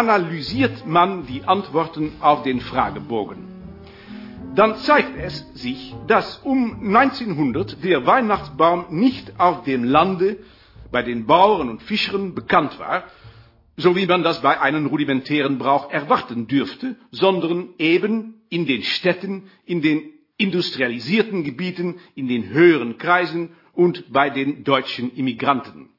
analysiert man die Antworten auf den Fragebogen. Dann zeigt es sich, dass um 1900 der Weihnachtsbaum nicht auf dem Lande bei den Bauern und Fischern bekannt war, so wie man das bei einem rudimentären Brauch erwarten dürfte, sondern eben in den Städten, in den industrialisierten Gebieten, in den höheren Kreisen und bei den deutschen Immigranten.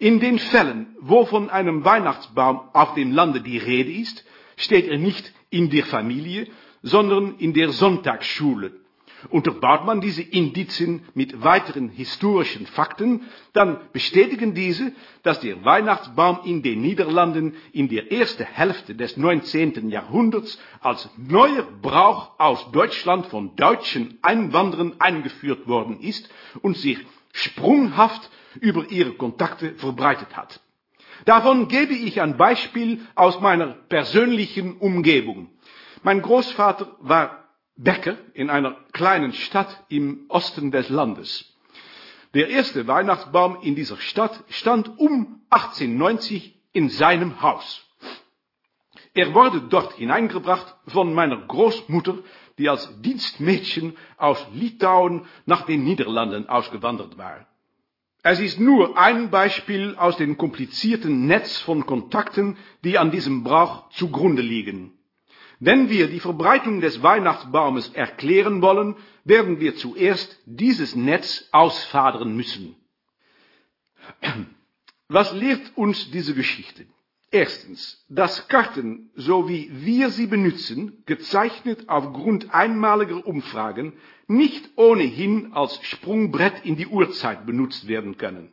In den Fällen, wo von einem Weihnachtsbaum auf dem Lande die Rede ist, steht er nicht in der Familie, sondern in der Sonntagsschule. Unterbaut man diese Indizien mit weiteren historischen Fakten, dann bestätigen diese, dass der Weihnachtsbaum in den Niederlanden in der ersten Hälfte des 19. Jahrhunderts als neuer Brauch aus Deutschland von deutschen Einwanderern eingeführt worden ist und sich sprunghaft über ihre Kontakte verbreitet hat. Davon gebe ich ein Beispiel aus meiner persönlichen Umgebung. Mein Großvater war Bäcker in einer kleinen Stadt im Osten des Landes. Der erste Weihnachtsbaum in dieser Stadt stand um 1890 in seinem Haus. Er wurde dort hineingebracht von meiner Großmutter, die als Dienstmädchen aus Litauen nach den Niederlanden ausgewandert war. Es ist nur ein Beispiel aus dem komplizierten Netz von Kontakten, die an diesem Brauch zugrunde liegen. Wenn wir die Verbreitung des Weihnachtsbaumes erklären wollen, werden wir zuerst dieses Netz ausfadern müssen. Was lehrt uns diese Geschichte? Erstens, dass Karten, so wie wir sie benutzen, gezeichnet aufgrund einmaliger Umfragen, nicht ohnehin als Sprungbrett in die Uhrzeit benutzt werden können.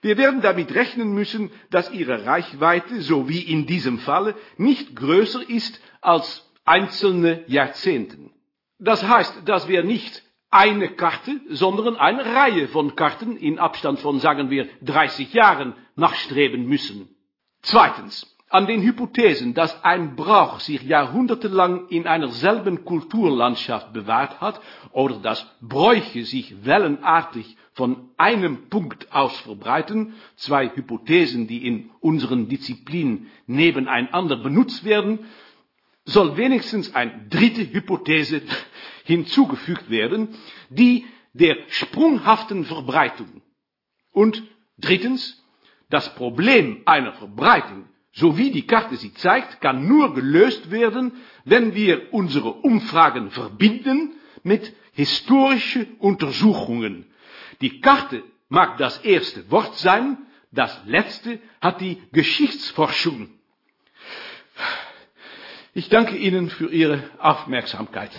Wir werden damit rechnen müssen, dass ihre Reichweite, so wie in diesem Falle, nicht größer ist als einzelne Jahrzehnten. Das heißt, dass wir nicht eine Karte, sondern eine Reihe von Karten in Abstand von, sagen wir, 30 Jahren nachstreben müssen. Zweitens, an den Hypothesen, dass ein Brauch sich jahrhundertelang in einer selben Kulturlandschaft bewahrt hat oder dass Bräuche sich wellenartig von einem Punkt aus verbreiten, zwei Hypothesen, die in unseren Disziplinen nebeneinander benutzt werden, soll wenigstens eine dritte Hypothese hinzugefügt werden, die der sprunghaften Verbreitung. Und drittens, das Problem einer Verbreitung, so wie die Karte sie zeigt, kann nur gelöst werden, wenn wir unsere Umfragen verbinden mit historischen Untersuchungen. Die Karte mag das erste Wort sein, das letzte hat die Geschichtsforschung. Ich danke Ihnen für Ihre Aufmerksamkeit.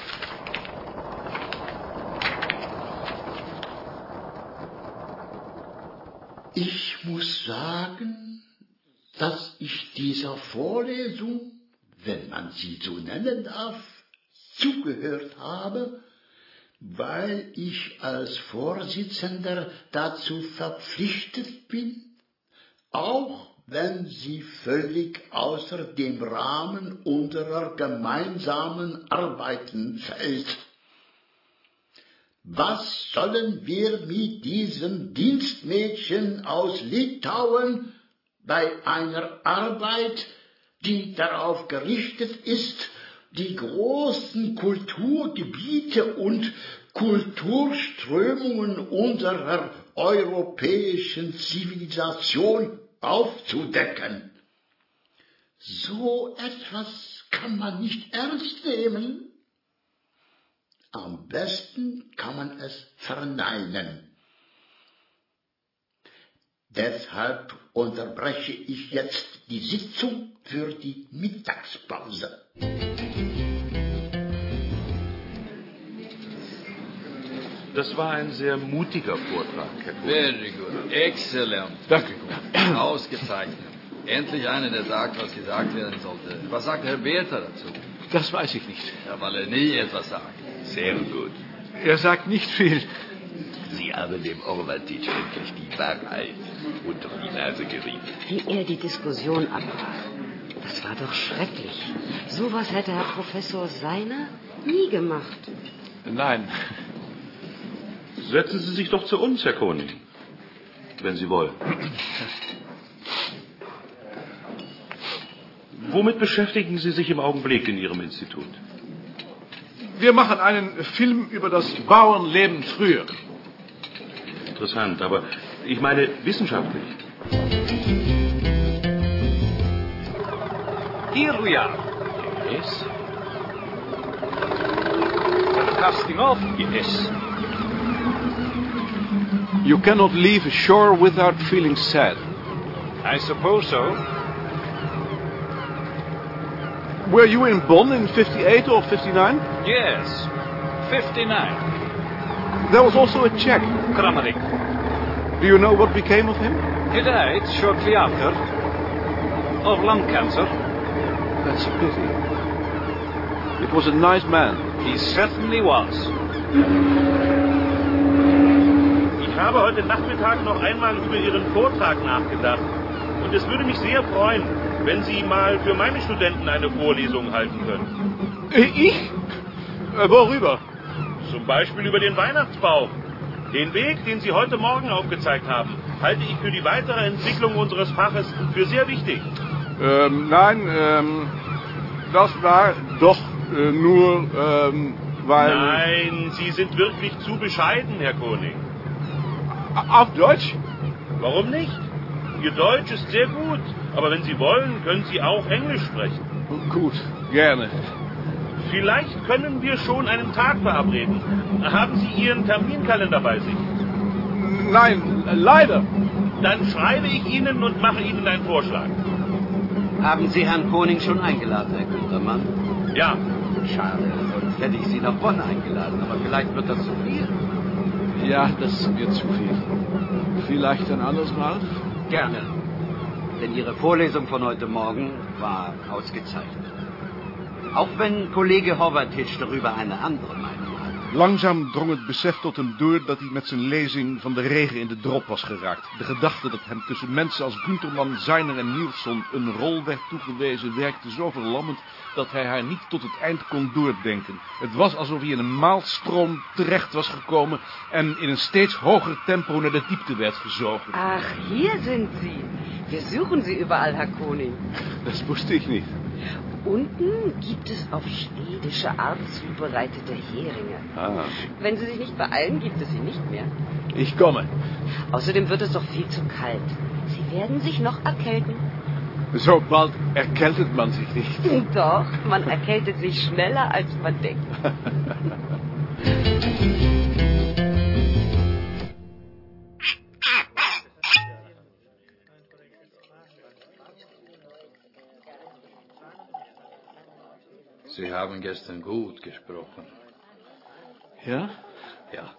Ich muss sagen, dass ich dieser Vorlesung, wenn man sie so nennen darf, zugehört habe, weil ich als Vorsitzender dazu verpflichtet bin, auch wenn sie völlig außer dem Rahmen unserer gemeinsamen Arbeiten fällt. Was sollen wir mit diesem Dienstmädchen aus Litauen bei einer Arbeit, die darauf gerichtet ist, die großen Kulturgebiete und Kulturströmungen unserer europäischen Zivilisation aufzudecken. So etwas kann man nicht ernst nehmen. Am besten kann man es verneinen. Deshalb unterbreche ich jetzt die Sitzung für die Mittagspause. Das war ein sehr mutiger Vortrag, Herr Kuhn. Very good. Exzellent. Danke. Ausgezeichnet. Endlich einer, der sagt, was gesagt werden sollte. Was sagt Herr Beerter dazu? Das weiß ich nicht. Ja, weil er nie etwas sagt. Sehr gut. Er sagt nicht viel. Sie haben dem Orvaltitsch endlich die Wahrheit unter die Nase gerieben. Wie er die Diskussion abbrach. Das war doch schrecklich. Sowas hätte Herr Professor Seiner nie gemacht. Nein. Setzen Sie sich doch zu uns, Herr Koning. Wenn Sie wollen. Womit beschäftigen Sie sich im Augenblick in Ihrem Institut? Wir machen einen Film über das Bauernleben früher. Interessant, aber ich meine wissenschaftlich. Here we are. Yes. Casting off. Yes. You cannot leave shore without feeling sad. I suppose so. Were you in Bonn in 58 or 59? Yes. 59. There was also a Czech. Kramaric. Do you know what became of him? He died shortly after. Of lung cancer. That's a pity. It was a nice man. He certainly was. Ich habe heute Nachmittag noch einmal über Ihren Vortrag nachgedacht. Und es würde mich sehr freuen, wenn Sie mal für meine Studenten eine Vorlesung halten können. Äh, Ich? Äh, Worüber? Zum Beispiel über den Weihnachtsbaum. Den Weg, den Sie heute Morgen aufgezeigt haben, halte ich für die weitere Entwicklung unseres Faches für sehr wichtig. Ähm, nein, ähm, das war doch äh, nur, ähm, weil... Nein, Sie sind wirklich zu bescheiden, Herr Koning. Auf Deutsch? Warum nicht? Ihr Deutsch ist sehr gut, aber wenn Sie wollen, können Sie auch Englisch sprechen. Gut, gerne. Vielleicht können wir schon einen Tag verabreden. Haben Sie Ihren Terminkalender bei sich? Nein, leider. Dann schreibe ich Ihnen und mache Ihnen einen Vorschlag. Haben Sie Herrn Koning schon eingeladen, Herr Güntermann? Ja, Schade, sonst hätte ich Sie nach Bonn eingeladen, aber vielleicht wird das zu viel. Ja, das wird zu viel. Vielleicht ein anderes Mal? Gerne. Denn Ihre Vorlesung von heute Morgen war ausgezeichnet. Auch wenn Kollege Horvatitsch darüber eine andere Meinung hat. Langzaam drong het besef tot hem door dat hij met zijn lezing van de regen in de drop was geraakt. De gedachte dat hem tussen mensen als Gunterman, Zeiner en Nielsen een rol werd toegewezen werkte zo verlammend dat hij haar niet tot het eind kon doordenken. Het was alsof hij in een maalstroom terecht was gekomen en in een steeds hoger tempo naar de diepte werd gezogen. Ach, hier sind Sie. Wir suchen Sie überall, Herr Koning. Dat wusste ich nicht. Unten gibt es auf schwedische Art zubereitete Heringe. Ah. Wenn Sie sich nicht beeilen, gibt es sie nicht mehr. Ich komme. Außerdem wird es doch viel zu kalt. Sie werden sich noch erkälten. Zo bald erkältet man sich nicht. Doch, man erkältet sich schneller, als man denkt. Sie haben gestern gut gesprochen. Ja? Ja.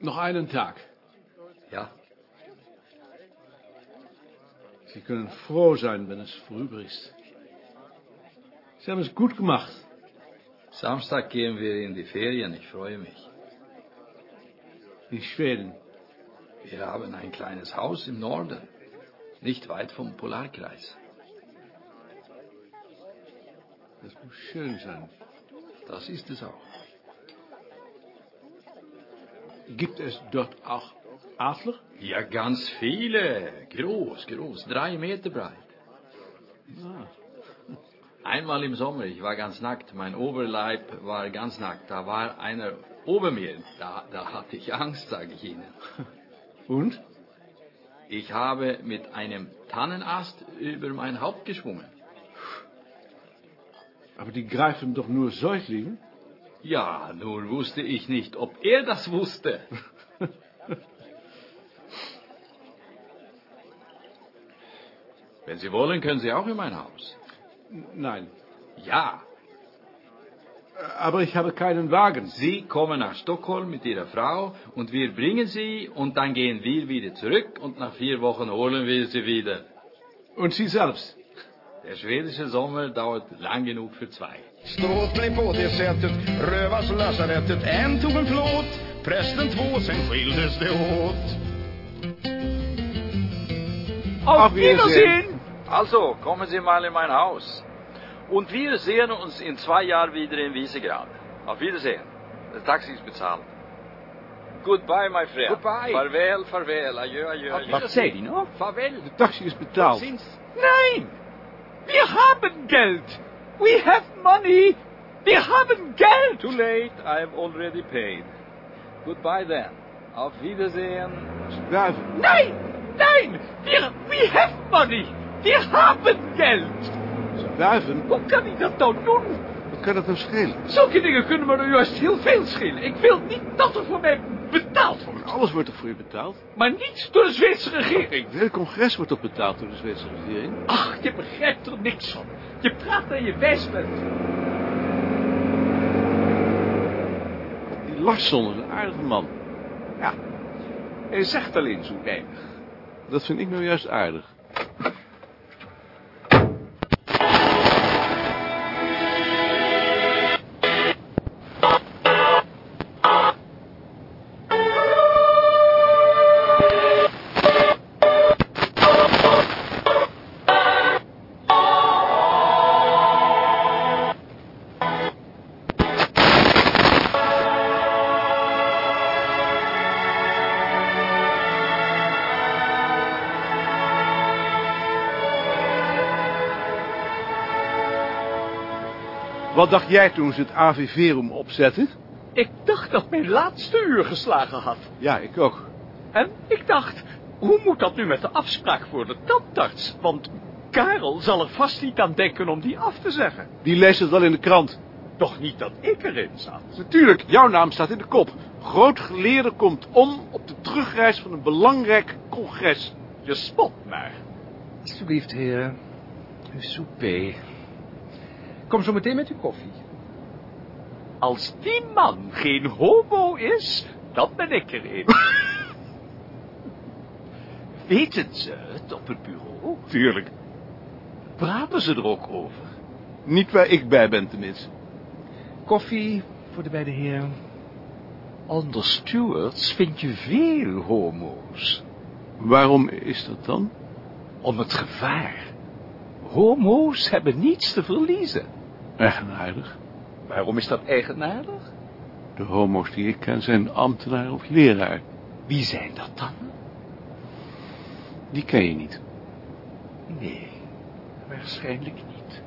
Noch einen Tag. Ja. Sie können froh sein, wenn es vorüber ist. Sie haben es gut gemacht. Samstag gehen wir in die Ferien. Ich freue mich. In Schweden. Wir haben ein kleines Haus im Norden. Nicht weit vom Polarkreis. Das muss schön sein. Das ist es auch. Gibt es dort auch Adler? Ja, ganz viele. Groß, groß. Drei Meter breit. Einmal im Sommer, ich war ganz nackt. Mein Oberleib war ganz nackt. Da war einer ober mir. Da, da hatte ich Angst, sage ich Ihnen. Und? Ich habe mit einem Tannenast über mein Haupt geschwungen. Aber die greifen doch nur Säuglinge? Ja, nur wusste ich nicht, ob er das wusste. Wenn Sie wollen, können Sie auch in mein Haus. Nein. Ja, Aber ich habe keinen Wagen. Sie kommen nach Stockholm mit Ihrer Frau und wir bringen Sie und dann gehen wir wieder zurück und nach vier Wochen holen wir Sie wieder. Und Sie selbst? Der schwedische Sommer dauert lang genug für zwei. Stråt blev på det sättet, rövas lasarettet. En tog en plåt, prästen två, sen skildes det åt. Auf Wiedersehen. Also, kommen Sie mal in mein Haus. Und wir sehen uns in zwei Jahren wieder in Wiesegrad. Auf Wiedersehen. Das Taxi ist bezahlt. Goodbye, my friend. Goodbye. Vaarwel, vaarwel. Adieu, adieu, adieu. Wat zei die nou? Vaarwel. De taxi is betaald. Tot ziens. Nein! Wir haben Geld! We have money! Wir haben Geld! Too late, I have already paid. Goodbye then. Auf Wiedersehen. Nein! Nein! Wir, we have money! Wir haben Geld! Hoe kan hij dat nou doen? Wat kan dat nou schelen? Zulke dingen kunnen me nou juist heel veel schelen. Ik wil niet dat er voor mij betaald wordt. Alles wordt toch voor je betaald? Maar niet door de Zweedse regering. Het hele congres wordt toch betaald door de Zweedse regering? Ach, je begrijpt er niks van. Je praat naar je wijs bent. Die Larsson is een aardige man. Ja, hij zegt alleen zo weinig. Dat vind ik nou juist aardig. Wat dacht jij toen ze het AVV-room opzetten? Ik dacht dat mijn laatste uur geslagen had. Ja, ik ook. En ik dacht, hoe moet dat nu met de afspraak voor de tandarts? Want Karel zal er vast niet aan denken om die af te zeggen. Die leest het wel in de krant. Toch niet dat ik erin zat. Natuurlijk, jouw naam staat in de kop. Groot geleerde komt om op de terugreis van een belangrijk congres. Je spot maar. Alsjeblieft, heren. Uw souper. Kom zo meteen met uw koffie. Als die man geen homo is, dan ben ik erin. Weten ze het op het bureau? Tuurlijk. Praten ze er ook over? Niet waar ik bij ben, tenminste. Koffie voor de beide heren. Onder stewards vind je veel homo's. Waarom is dat dan? Om het gevaar. Homo's hebben niets te verliezen. Eigenaardig. Waarom is dat eigenaardig? De homo's die ik ken zijn ambtenaar of leraar. Wie zijn dat dan? Die ken je niet. Nee, waarschijnlijk niet.